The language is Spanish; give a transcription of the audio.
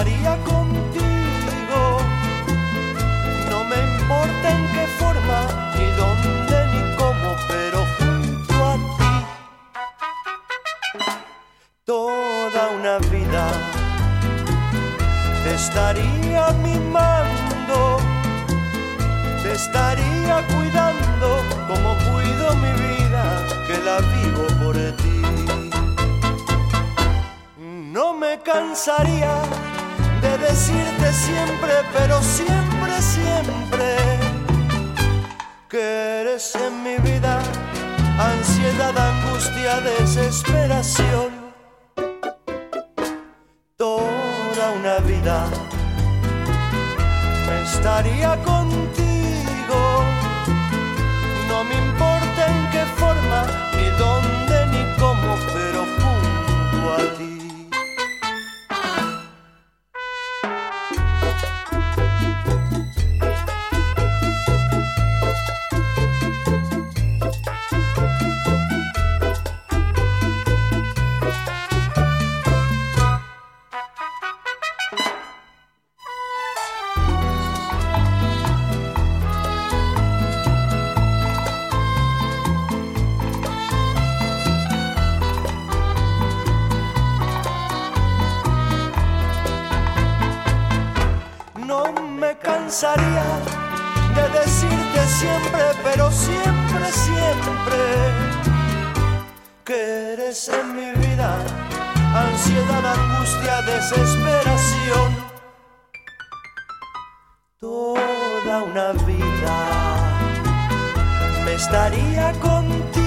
estaría contigo. No me importa en qué forma, ni dónde, ni cómo, pero junto a ti. Toda una vida te estaría mimando, te estaría cuidando como cuido mi vida, que la vivo por ti. No me cansaría de decirte siempre, pero siempre, siempre, que eres en mi vida ansiedad, angustia, desesperación. Toda una vida estaría contigo. Cansaría de decirte siempre, pero siempre, siempre, que eres en mi vida ansiedad, angustia, desesperación. Toda una vida me estaría contigo